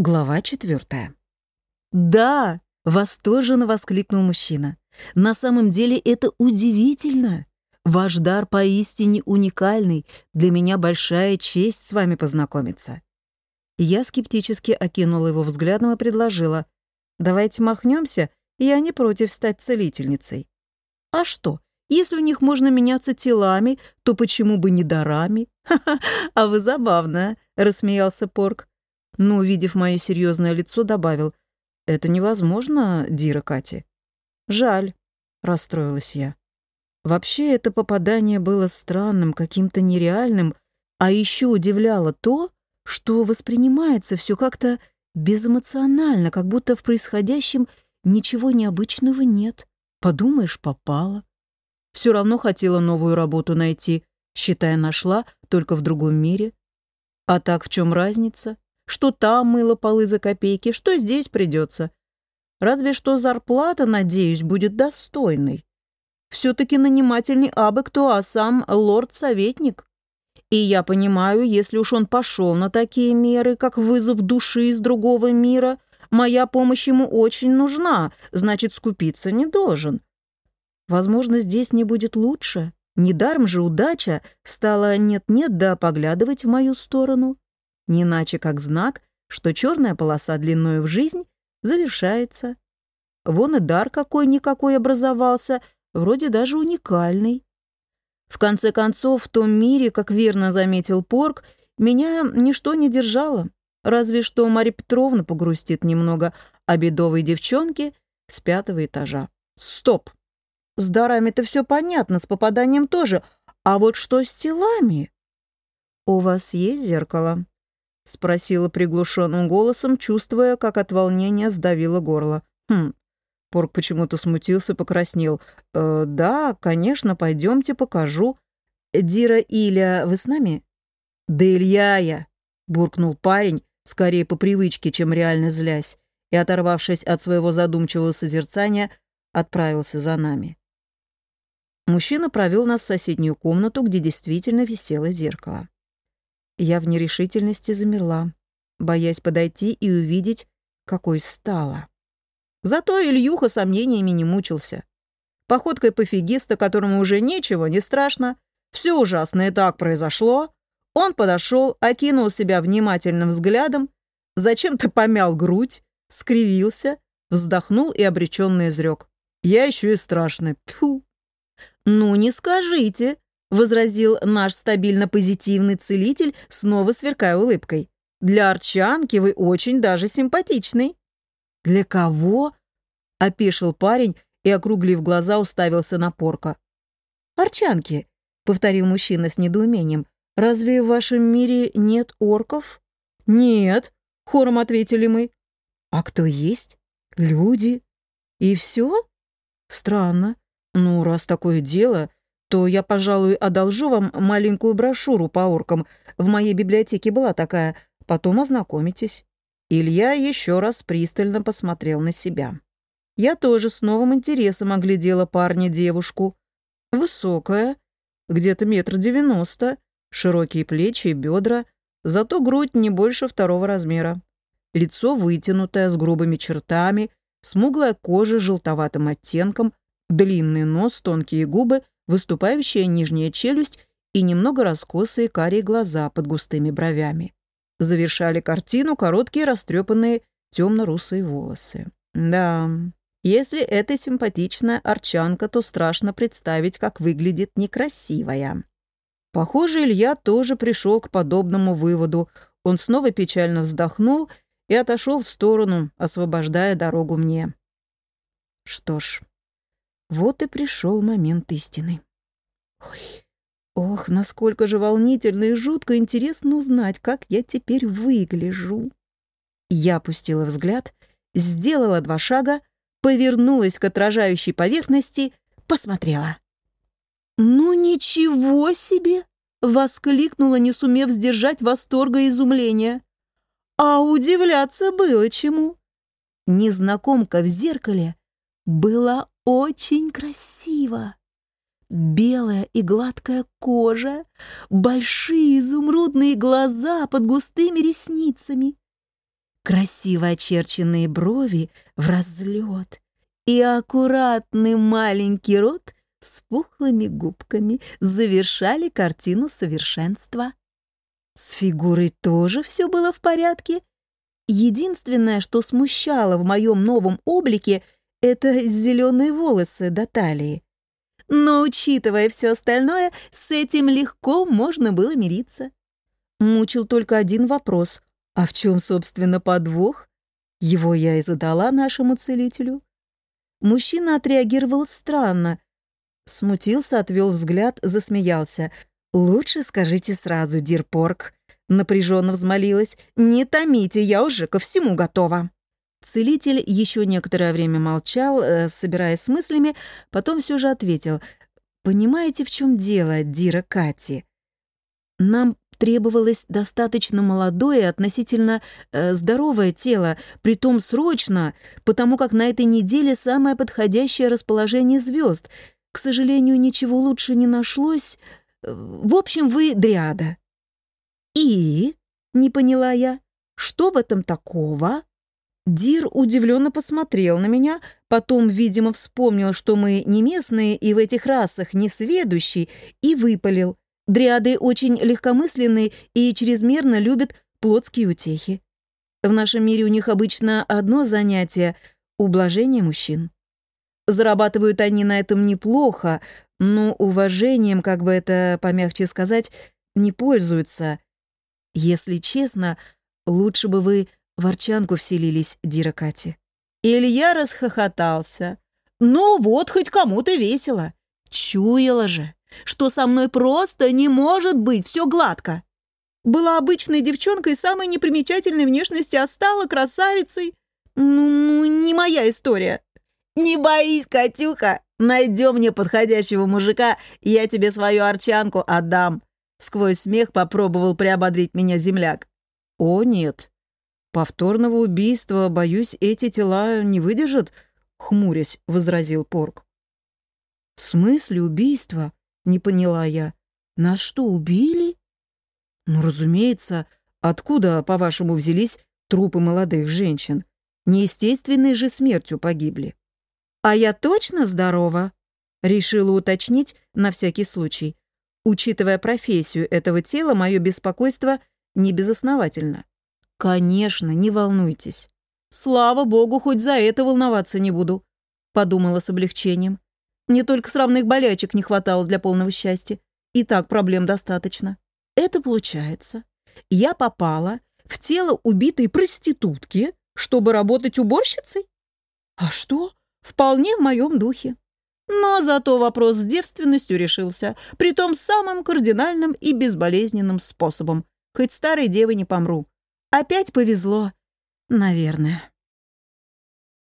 Глава четвертая. «Да!» — восторженно воскликнул мужчина. «На самом деле это удивительно. Ваш дар поистине уникальный. Для меня большая честь с вами познакомиться». Я скептически окинула его взглядом и предложила. «Давайте махнемся, я не против стать целительницей». «А что, если у них можно меняться телами, то почему бы не дарами?» «Ха-ха, а вы забавная», — рассмеялся Порк но, увидев мое серьезное лицо, добавил, «Это невозможно, Дира Кати». «Жаль», — расстроилась я. Вообще, это попадание было странным, каким-то нереальным, а еще удивляло то, что воспринимается все как-то безэмоционально, как будто в происходящем ничего необычного нет. Подумаешь, попала. Все равно хотела новую работу найти, считая, нашла, только в другом мире. А так в чем разница? Что там мыло полы за копейки, что здесь придется. Разве что зарплата, надеюсь, будет достойной. Все-таки наниматель не абы кто, а сам лорд-советник. И я понимаю, если уж он пошел на такие меры, как вызов души из другого мира, моя помощь ему очень нужна, значит, скупиться не должен. Возможно, здесь не будет лучше. Недаром же удача стала нет-нет да поглядывать в мою сторону не иначе как знак, что черная полоса длиною в жизнь завершается. Вон и дар какой-никакой образовался, вроде даже уникальный. В конце концов, в том мире, как верно заметил Порк, меня ничто не держало, разве что Марья Петровна погрустит немного о бедовой девчонке с пятого этажа. Стоп! С дарами-то все понятно, с попаданием тоже, а вот что с телами? У вас есть зеркало? — спросила приглушенным голосом, чувствуя, как от волнения сдавило горло. «Хм». Порк почему-то смутился, покраснел. «Э, «Да, конечно, пойдемте, покажу. Дира Иля, вы с нами?» «Да Илья я!» — буркнул парень, скорее по привычке, чем реально злясь, и, оторвавшись от своего задумчивого созерцания, отправился за нами. Мужчина провел нас в соседнюю комнату, где действительно висело зеркало. Я в нерешительности замерла, боясь подойти и увидеть, какой стала. Зато Ильюха сомнениями не мучился. Походкой пофигиста, которому уже ничего не страшно, все ужасно и так произошло, он подошел, окинул себя внимательным взглядом, зачем-то помял грудь, скривился, вздохнул и обреченно изрек. «Я еще и страшный. Тьфу!» «Ну, не скажите!» — возразил наш стабильно позитивный целитель, снова сверкая улыбкой. «Для арчанки вы очень даже симпатичный». «Для кого?» — опешил парень и, округлив глаза, уставился на порка. «Арчанки», — повторил мужчина с недоумением. «Разве в вашем мире нет орков?» «Нет», — хором ответили мы. «А кто есть?» «Люди». «И все?» «Странно. Ну, раз такое дело, то я, пожалуй, одолжу вам маленькую брошюру по оркам. В моей библиотеке была такая. Потом ознакомитесь». Илья еще раз пристально посмотрел на себя. Я тоже с новым интересом оглядела парня-девушку. Высокая, где-то метр девяносто, широкие плечи и бедра, зато грудь не больше второго размера. Лицо вытянутое, с грубыми чертами, смуглая кожа желтоватым оттенком, длинный нос, тонкие губы — выступающая нижняя челюсть и немного раскосые карие глаза под густыми бровями. Завершали картину короткие растрепанные темно-русые волосы. Да, если это симпатичная арчанка, то страшно представить, как выглядит некрасивая. Похоже, Илья тоже пришел к подобному выводу. Он снова печально вздохнул и отошел в сторону, освобождая дорогу мне. Что ж, вот и пришел момент истины. Ой, ох, насколько же волнительно и жутко интересно узнать, как я теперь выгляжу. Я опустила взгляд, сделала два шага, повернулась к отражающей поверхности, посмотрела. «Ну ничего себе!» — воскликнула, не сумев сдержать восторга и изумления. А удивляться было чему. Незнакомка в зеркале была очень красива. Белая и гладкая кожа, большие изумрудные глаза под густыми ресницами. красиво очерченные брови в разлет и аккуратный маленький рот с пухлыми губками завершали картину совершенства. С фигурой тоже все было в порядке. Единственное, что смущало в моем новом облике, это зеленые волосы до талии. Но, учитывая все остальное, с этим легко можно было мириться. Мучил только один вопрос. А в чем, собственно, подвох? Его я и задала нашему целителю. Мужчина отреагировал странно. Смутился, отвел взгляд, засмеялся. «Лучше скажите сразу, Дирпорг», — напряженно взмолилась. «Не томите, я уже ко всему готова». Целитель еще некоторое время молчал, э, собираясь с мыслями, потом все же ответил. «Понимаете, в чем дело, Дира Кати? Нам требовалось достаточно молодое, относительно э, здоровое тело, притом срочно, потому как на этой неделе самое подходящее расположение звезд. К сожалению, ничего лучше не нашлось. В общем, вы дриада». «И?» — не поняла я. «Что в этом такого?» Дир удивленно посмотрел на меня, потом, видимо, вспомнил, что мы не местные и в этих расах не сведущие, и выпалил. Дриады очень легкомысленные и чрезмерно любят плотские утехи. В нашем мире у них обычно одно занятие — ублажение мужчин. Зарабатывают они на этом неплохо, но уважением, как бы это помягче сказать, не пользуются. Если честно, лучше бы вы в Арчанку вселились, Дира Кати. Илья расхохотался. «Ну вот, хоть кому-то весело. Чуяла же, что со мной просто не может быть все гладко. Была обычной девчонкой самой непримечательной внешности, а стала красавицей. Ну, не моя история. Не боись, Катюха, найдем мне подходящего мужика, я тебе свою арчанку отдам. Сквозь смех попробовал приободрить меня земляк. О, нет, «Повторного убийства, боюсь, эти тела не выдержат», — хмурясь возразил Порк. «В смысле убийства?» — не поняла я. «Нас что, убили?» «Ну, разумеется, откуда, по-вашему, взялись трупы молодых женщин? Неестественной же смертью погибли». «А я точно здорова?» — решила уточнить на всякий случай. Учитывая профессию этого тела, мое беспокойство не безосновательно. «Конечно, не волнуйтесь. Слава богу, хоть за это волноваться не буду», — подумала с облегчением. «Мне только сравных болячек не хватало для полного счастья. И так проблем достаточно. Это получается. Я попала в тело убитой проститутки, чтобы работать уборщицей? А что? Вполне в моем духе. Но зато вопрос с девственностью решился, притом самым кардинальным и безболезненным способом. Хоть старой девой не помру. Опять повезло, наверное.